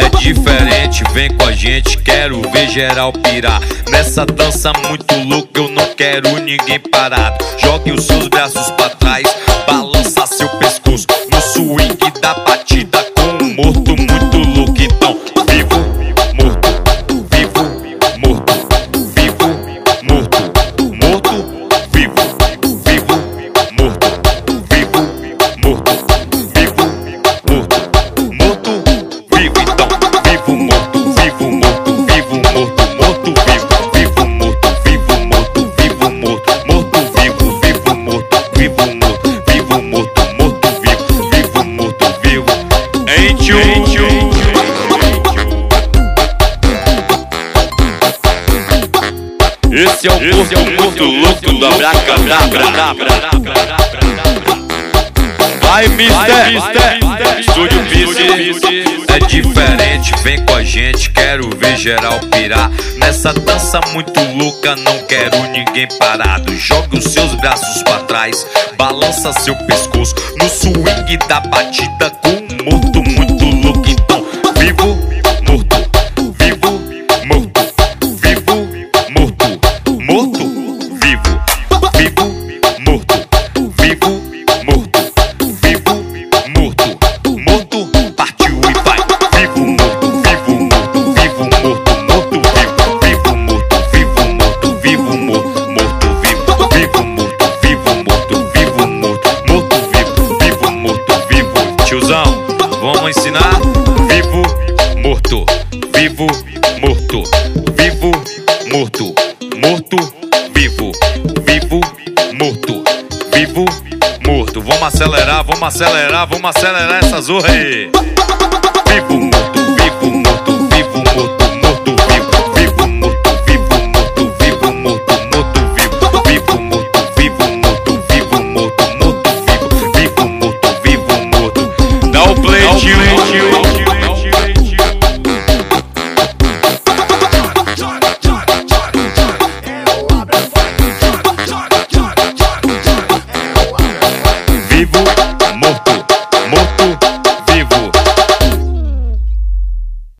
é diferente, vem com a gente, quero ver geral pirar. Nessa dança muito louca, eu não quero ninguém parado. Jogue os seus braços pra Esse é o Esse porto, muito louco da Braca Braca. Vai, mister, Estúdio Pisse É diferente, vem com a gente Quero ver geral pirar. Nessa dança muito louca Não quero ninguém parado. Joga os seus braços pra trás Balança seu pescoço. No swing da batida Com Vivo, morto. Vivo, morto. Vivo, morto. Morto, vivo. Vivo, morto. Vivo, morto. Vamos acelerar, vamos acelerar, vamos acelerar essa zorra aí. Vivo, morto